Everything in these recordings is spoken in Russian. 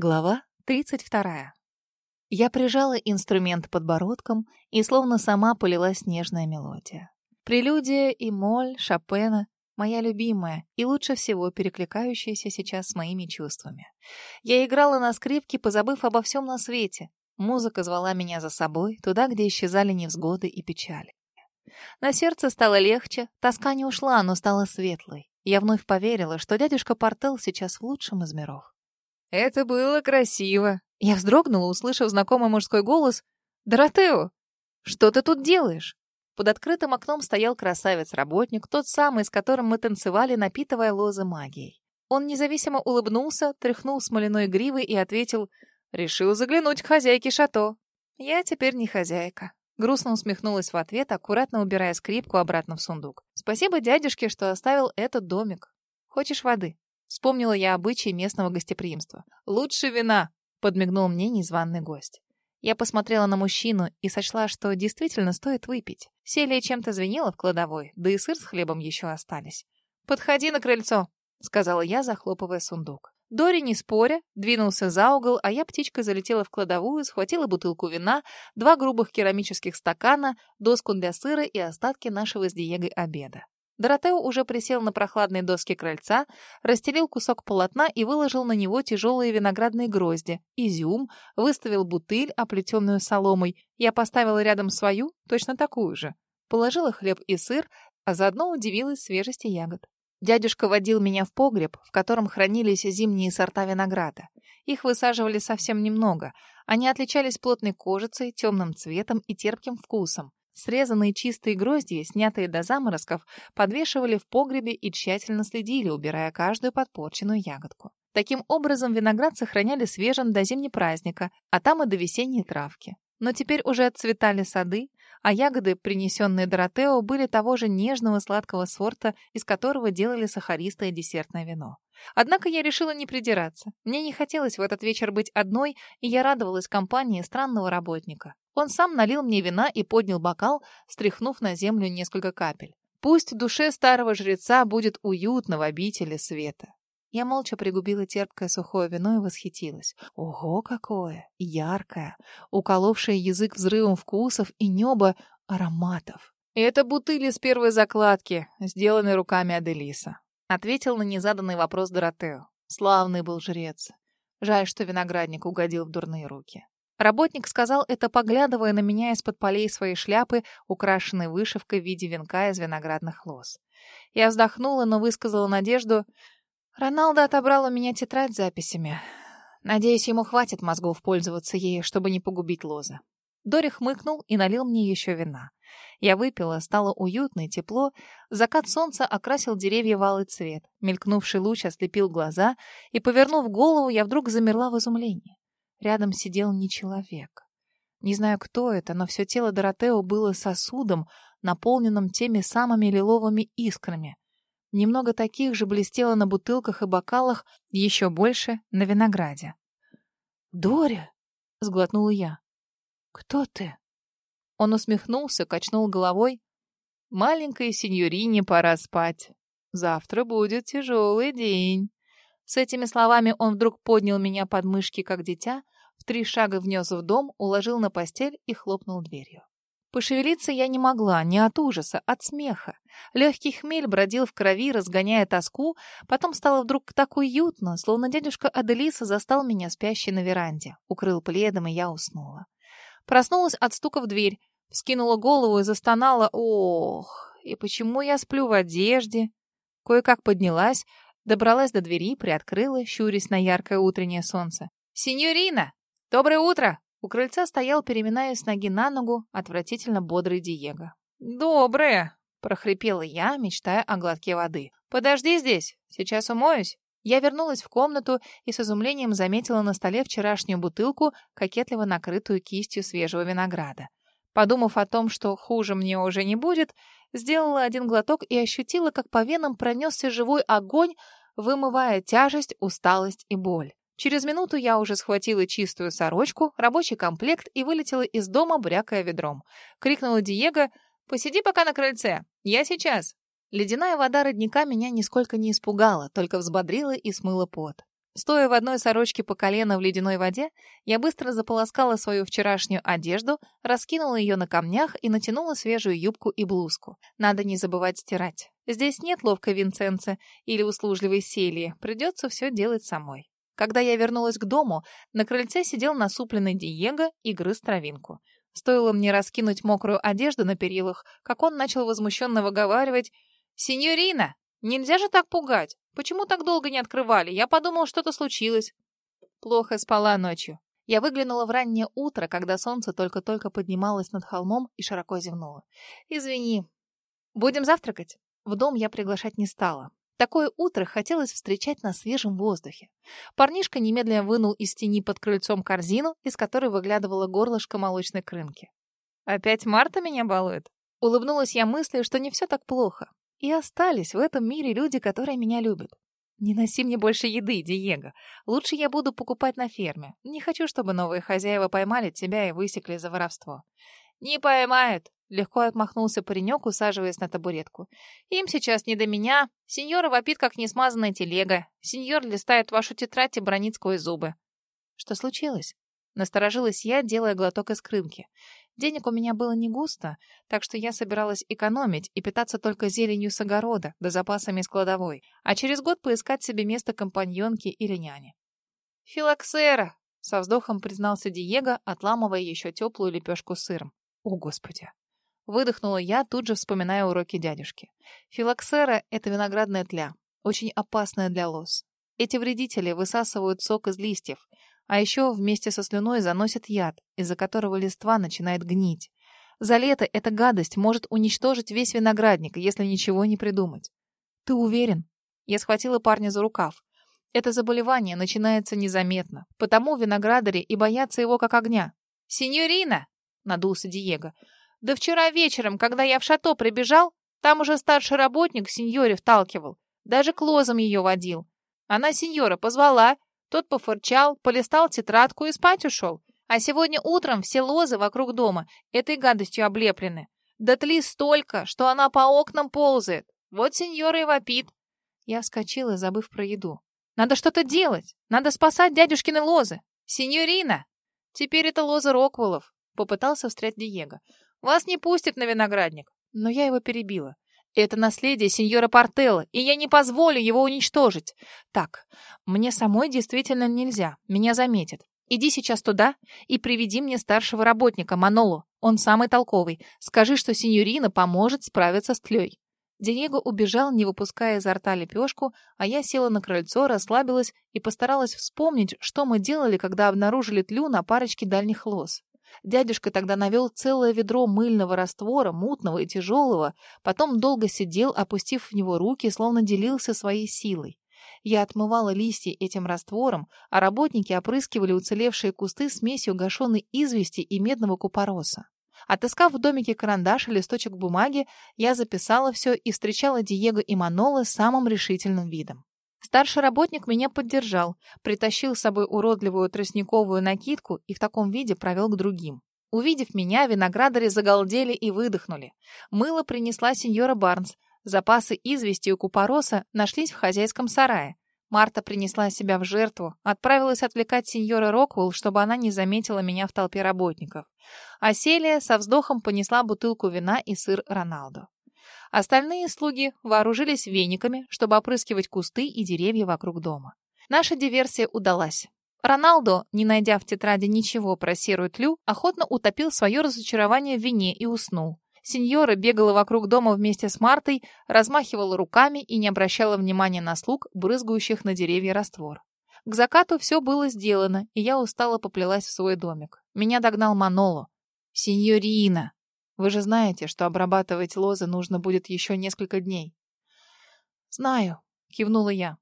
Глава 32. Я прижала инструмент подбородком, и словно сама полилась нежная мелодия. Прелюдия и моль Шопена — моя любимая и лучше всего перекликающаяся сейчас с моими чувствами. Я играла на скрипке, позабыв обо всем на свете. Музыка звала меня за собой, туда, где исчезали невзгоды и печали. На сердце стало легче, тоска не ушла, но стала светлой. Я вновь поверила, что дядюшка Портел сейчас в лучшем из миров. «Это было красиво!» Я вздрогнула, услышав знакомый мужской голос. «Доротео, что ты тут делаешь?» Под открытым окном стоял красавец-работник, тот самый, с которым мы танцевали, напитывая лозы магией. Он независимо улыбнулся, тряхнул смоляной гривой и ответил «Решил заглянуть к хозяйке шато». «Я теперь не хозяйка». Грустно усмехнулась в ответ, аккуратно убирая скрипку обратно в сундук. «Спасибо дядюшке, что оставил этот домик. Хочешь воды?» Вспомнила я обычаи местного гостеприимства. «Лучше вина!» — подмигнул мне незваный гость. Я посмотрела на мужчину и сочла, что действительно стоит выпить. Селия чем-то звенела в кладовой, да и сыр с хлебом еще остались. «Подходи на крыльцо», — сказала я, захлопывая сундук. Дори, не споря, двинулся за угол, а я птичкой залетела в кладовую, схватила бутылку вина, два грубых керамических стакана, доску для сыра и остатки нашего с Диегой обеда. Доротео уже присел на прохладные доски крыльца, расстелил кусок полотна и выложил на него тяжелые виноградные грозди, изюм, выставил бутыль, оплетенную соломой. Я поставила рядом свою, точно такую же. Положила хлеб и сыр, а заодно удивилась свежести ягод. Дядюшка водил меня в погреб, в котором хранились зимние сорта винограда. Их высаживали совсем немного. Они отличались плотной кожицей, темным цветом и терпким вкусом. Срезанные чистые грозди, снятые до заморозков, подвешивали в погребе и тщательно следили, убирая каждую подпорченную ягодку. Таким образом, виноград сохраняли свежим до зимнего праздника, а там и до весенней травки. Но теперь уже отцветали сады, а ягоды, принесенные Доротео, были того же нежного сладкого сорта, из которого делали сахаристое десертное вино. Однако я решила не придираться. Мне не хотелось в этот вечер быть одной, и я радовалась компании странного работника. Он сам налил мне вина и поднял бокал, стряхнув на землю несколько капель. Пусть душе старого жреца будет уютно в обители света. Я молча пригубила терпкое сухое вино и восхитилась. Ого, какое! Яркое! Уколовшее язык взрывом вкусов и небо ароматов. «Это бутыли с первой закладки, сделанной руками Аделиса», — ответил на незаданный вопрос Доротео. Славный был жрец. Жаль, что виноградник угодил в дурные руки. Работник сказал это, поглядывая на меня из-под полей своей шляпы, украшенной вышивкой в виде венка из виноградных лоз. Я вздохнула, но высказала надежду. Роналдо отобрал у меня тетрадь с записями. Надеюсь, ему хватит мозгов пользоваться ею, чтобы не погубить лозы. Дори хмыкнул и налил мне еще вина. Я выпила, стало уютно и тепло. Закат солнца окрасил деревья в алый цвет. Мелькнувший луч ослепил глаза, и, повернув голову, я вдруг замерла в изумлении. Рядом сидел не человек. Не знаю, кто это, но все тело Доротео было сосудом, наполненным теми самыми лиловыми искрами. Немного таких же блестело на бутылках и бокалах, еще больше — на винограде. «Доря!» — сглотнула я. «Кто ты?» Он усмехнулся, качнул головой. «Маленькой сеньорине пора спать. Завтра будет тяжелый день». С этими словами он вдруг поднял меня под мышки, как дитя, в три шага внес в дом, уложил на постель и хлопнул дверью. Пошевелиться я не могла, не от ужаса, от смеха. Легкий хмель бродил в крови, разгоняя тоску, потом стало вдруг так уютно, словно дядюшка Аделиса застал меня спящей на веранде, укрыл пледом, и я уснула. Проснулась от стука в дверь, вскинула голову и застонала. Ох, и почему я сплю в одежде? Кое-как поднялась, Добралась до двери, приоткрыла, щурясь на яркое утреннее солнце. «Синьорина! Доброе утро!» У крыльца стоял, переминаясь с ноги на ногу, отвратительно бодрый Диего. «Доброе!» — прохрипела я, мечтая о глотке воды. «Подожди здесь, сейчас умоюсь». Я вернулась в комнату и с изумлением заметила на столе вчерашнюю бутылку, кокетливо накрытую кистью свежего винограда. Подумав о том, что хуже мне уже не будет, сделала один глоток и ощутила, как по венам пронесся живой огонь, вымывая тяжесть, усталость и боль. Через минуту я уже схватила чистую сорочку, рабочий комплект и вылетела из дома, брякая ведром. Крикнула Диего «Посиди пока на крыльце, я сейчас». Ледяная вода родника меня нисколько не испугала, только взбодрила и смыла пот. Стоя в одной сорочке по колено в ледяной воде, я быстро заполоскала свою вчерашнюю одежду, раскинула ее на камнях и натянула свежую юбку и блузку. Надо не забывать стирать. Здесь нет ловкой Винценца или услужливой Селии, придется все делать самой. Когда я вернулась к дому, на крыльце сидел насупленный Диего и грыз травинку. Стоило мне раскинуть мокрую одежду на перилах, как он начал возмущенно выговаривать «Синьорина, нельзя же так пугать! Почему так долго не открывали? Я подумал, что-то случилось». Плохо спала ночью. Я выглянула в раннее утро, когда солнце только-только поднималось над холмом и широко зевнула. «Извини. Будем завтракать?» В дом я приглашать не стала. Такое утро хотелось встречать на свежем воздухе. Парнишка немедленно вынул из тени под крыльцом корзину, из которой выглядывало горлышко молочной крынки. «Опять Марта меня балует?» Улыбнулась я мыслью, что не все так плохо. И остались в этом мире люди, которые меня любят. «Не носи мне больше еды, Диего. Лучше я буду покупать на ферме. Не хочу, чтобы новые хозяева поймали тебя и высекли за воровство». «Не поймают. Легко отмахнулся паренек, усаживаясь на табуретку. «Им сейчас не до меня. Сеньора вопит, как несмазанная телега. Сеньор листает вашу тетрадь и бронит сквозь зубы». «Что случилось?» Насторожилась я, делая глоток из крынки. Денег у меня было не густо, так что я собиралась экономить и питаться только зеленью с огорода, да запасами из кладовой, а через год поискать себе место компаньонки или няни. «Филоксера!» — со вздохом признался Диего, отламывая еще теплую лепешку сыром. «О, Господи!» Выдохнула я, тут же вспоминая уроки дядюшки. Филоксера — это виноградная тля, очень опасная для лоз. Эти вредители высасывают сок из листьев, а еще вместе со слюной заносят яд, из-за которого листва начинает гнить. За лето эта гадость может уничтожить весь виноградник, если ничего не придумать. Ты уверен? Я схватила парня за рукав. Это заболевание начинается незаметно, потому виноградари и боятся его как огня. «Синьорина!» — надулся Диего. Да вчера вечером, когда я в шато прибежал, там уже старший работник сеньоре вталкивал. Даже к лозам ее водил. Она сеньора позвала, тот пофырчал, полистал тетрадку и спать ушел. А сегодня утром все лозы вокруг дома этой гадостью облеплены. Да тли столько, что она по окнам ползает. Вот сеньора и вопит. Я вскочила, забыв про еду. Надо что-то делать. Надо спасать дядюшкины лозы. Сеньорина! Теперь это лоза Роквеллов. Попытался встрять Диего. Вас не пустят на виноградник. Но я его перебила. Это наследие сеньора Портелла, и я не позволю его уничтожить. Так, мне самой действительно нельзя. Меня заметят. Иди сейчас туда и приведи мне старшего работника, Манолу. Он самый толковый. Скажи, что сеньорина поможет справиться с тлей. Диего убежал, не выпуская изо рта лепешку, а я села на крыльцо, расслабилась и постаралась вспомнить, что мы делали, когда обнаружили тлю на парочке дальних лоз. Дядюшка тогда навел целое ведро мыльного раствора, мутного и тяжелого, потом долго сидел, опустив в него руки, словно делился своей силой. Я отмывала листья этим раствором, а работники опрыскивали уцелевшие кусты смесью гашеной извести и медного купороса. Отыскав в домике карандаш и листочек бумаги, я записала все и встречала Диего и Манола самым решительным видом. Старший работник меня поддержал, притащил с собой уродливую тростниковую накидку и в таком виде провел к другим. Увидев меня, виноградари загалдели и выдохнули. Мыло принесла сеньора Барнс. Запасы извести у купороса нашлись в хозяйском сарае. Марта принесла себя в жертву, отправилась отвлекать сеньора Роквелл, чтобы она не заметила меня в толпе работников. А Селия со вздохом понесла бутылку вина и сыр Роналду. Остальные слуги вооружились вениками, чтобы опрыскивать кусты и деревья вокруг дома. Наша диверсия удалась. Роналдо, не найдя в тетради ничего про серую тлю, охотно утопил свое разочарование в вине и уснул. Сеньора бегала вокруг дома вместе с Мартой, размахивала руками и не обращала внимания на слуг, брызгающих на деревья раствор. К закату все было сделано, и я устало поплелась в свой домик. Меня догнал Маноло. «Сеньорина!» Вы же знаете, что обрабатывать лозы нужно будет еще несколько дней. Знаю, кивнула я.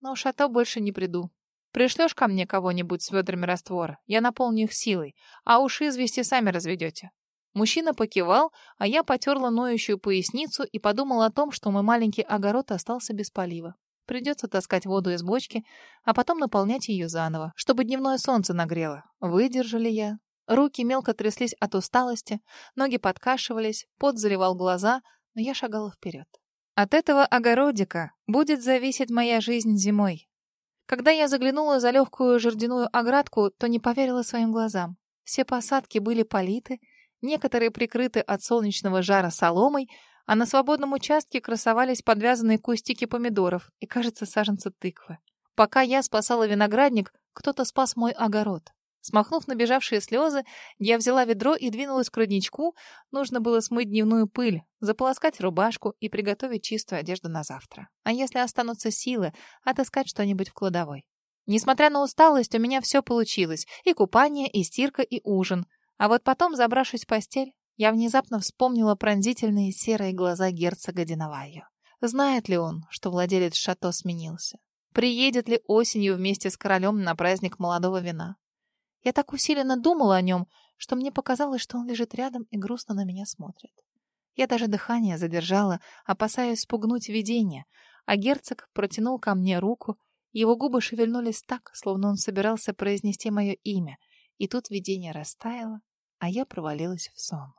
Но в шато больше не приду. Пришлешь ко мне кого-нибудь с ведрами раствора, я наполню их силой, а уж извести сами разведете. Мужчина покивал, а я потерла ноющую поясницу и подумала о том, что мой маленький огород остался без полива. Придется таскать воду из бочки, а потом наполнять ее заново, чтобы дневное солнце нагрело. Выдержали я, Руки мелко тряслись от усталости, ноги подкашивались, пот заливал глаза, но я шагала вперед. От этого огородика будет зависеть моя жизнь зимой. Когда я заглянула за легкую жердяную оградку, то не поверила своим глазам. Все посадки были политы, некоторые прикрыты от солнечного жара соломой, а на свободном участке красовались подвязанные кустики помидоров и, кажется, саженцы тыквы. Пока я спасала виноградник, кто-то спас мой огород. Смахнув набежавшие слезы, я взяла ведро и двинулась к родничку. Нужно было смыть дневную пыль, заполоскать рубашку и приготовить чистую одежду на завтра. А если останутся силы, отыскать что-нибудь в кладовой. Несмотря на усталость, у меня все получилось. И купание, и стирка, и ужин. А вот потом, забравшись в постель, я внезапно вспомнила пронзительные серые глаза герцога Диновайо. Знает ли он, что владелец шато сменился? Приедет ли осенью вместе с королем на праздник молодого вина? Я так усиленно думала о нем, что мне показалось, что он лежит рядом и грустно на меня смотрит. Я даже дыхание задержала, опасаясь спугнуть видение, а герцог протянул ко мне руку, его губы шевельнулись так, словно он собирался произнести мое имя, и тут видение растаяло, а я провалилась в сон.